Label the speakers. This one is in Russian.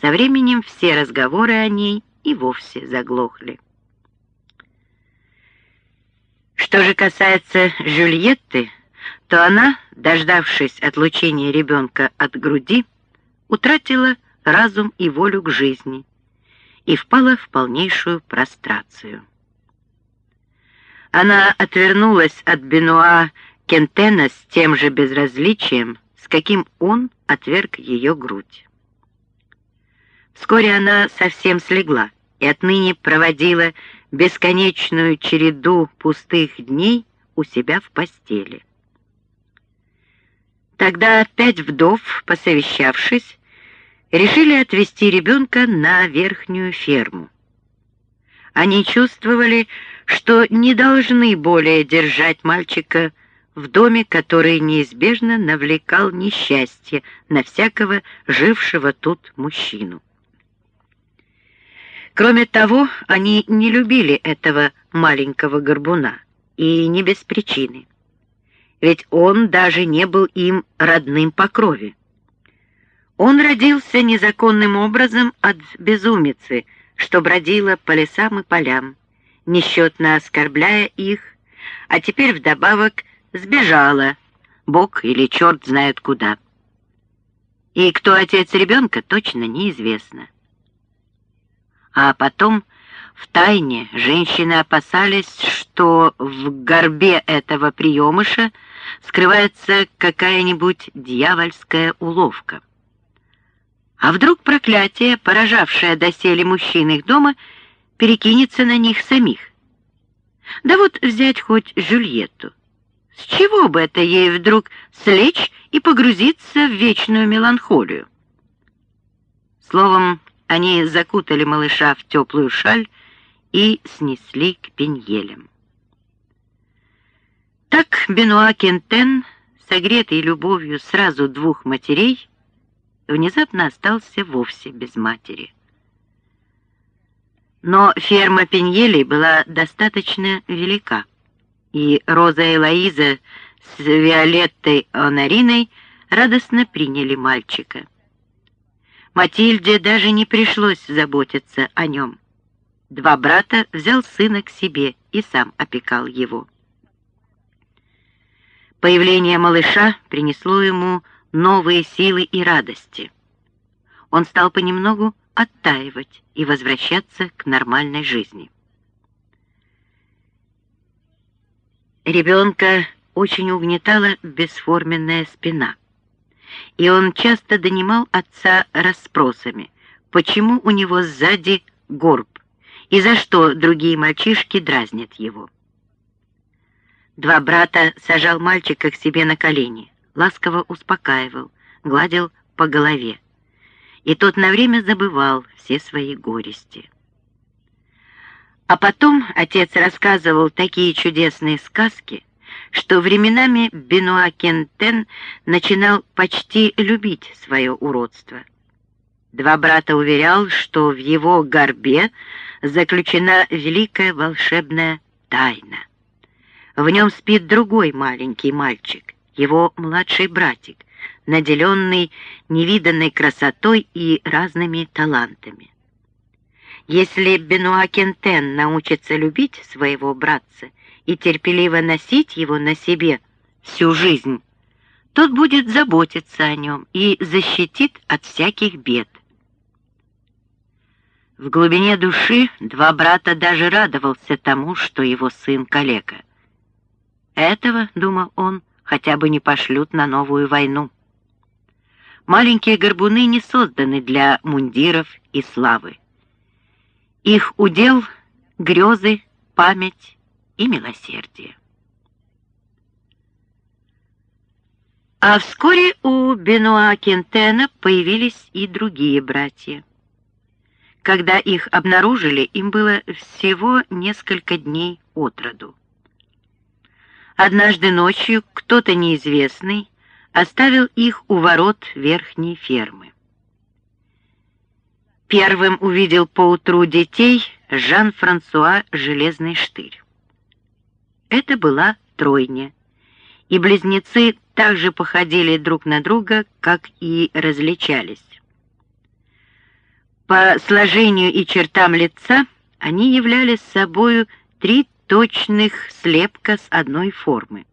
Speaker 1: Со временем все разговоры о ней и вовсе заглохли. Что же касается Жюльетты, то она, дождавшись отлучения ребенка от груди, утратила разум и волю к жизни и впала в полнейшую прострацию. Она отвернулась от Бенуа Кентена с тем же безразличием, с каким он отверг ее грудь. Вскоре она совсем слегла и отныне проводила бесконечную череду пустых дней у себя в постели. Тогда пять вдов, посовещавшись, решили отвезти ребенка на верхнюю ферму. Они чувствовали, что не должны более держать мальчика в доме, который неизбежно навлекал несчастье на всякого жившего тут мужчину. Кроме того, они не любили этого маленького горбуна, и не без причины. Ведь он даже не был им родным по крови. Он родился незаконным образом от безумицы, что бродила по лесам и полям, несчетно оскорбляя их, а теперь вдобавок сбежала, бог или черт знает куда. И кто отец ребенка, точно неизвестно. А потом в тайне женщины опасались, что в горбе этого приемыша скрывается какая-нибудь дьявольская уловка. А вдруг проклятие, поражавшее доселе мужчин их дома, перекинется на них самих? Да вот взять хоть Жюльетту. С чего бы это ей вдруг слечь и погрузиться в вечную меланхолию? Словом, они закутали малыша в теплую шаль и снесли к пеньелям. Так Бенуа Кентен, согретый любовью сразу двух матерей, внезапно остался вовсе без матери. Но ферма Пеньелей была достаточно велика, и Роза и Лоиза с Виолеттой Онариной радостно приняли мальчика. Матильде даже не пришлось заботиться о нем. Два брата взял сына к себе и сам опекал его. Появление малыша принесло ему новые силы и радости. Он стал понемногу оттаивать и возвращаться к нормальной жизни. Ребенка очень угнетала бесформенная спина и он часто донимал отца расспросами, почему у него сзади горб и за что другие мальчишки дразнят его. Два брата сажал мальчика к себе на колени, ласково успокаивал, гладил по голове, и тот на время забывал все свои горести. А потом отец рассказывал такие чудесные сказки, что временами Бенуа Кентен начинал почти любить свое уродство. Два брата уверял, что в его горбе заключена великая волшебная тайна. В нем спит другой маленький мальчик, его младший братик, наделенный невиданной красотой и разными талантами. Если Бенуа Кентен научится любить своего братца и терпеливо носить его на себе всю жизнь, тот будет заботиться о нем и защитит от всяких бед. В глубине души два брата даже радовался тому, что его сын калека. Этого, думал он, хотя бы не пошлют на новую войну. Маленькие горбуны не созданы для мундиров и славы. Их удел — грезы, память и милосердие. А вскоре у Бенуа Кентена появились и другие братья. Когда их обнаружили, им было всего несколько дней от роду. Однажды ночью кто-то неизвестный оставил их у ворот верхней фермы. Первым увидел поутру детей Жан-Франсуа Железный Штырь. Это была тройня, и близнецы также походили друг на друга, как и различались. По сложению и чертам лица они являли собою три точных слепка с одной формы.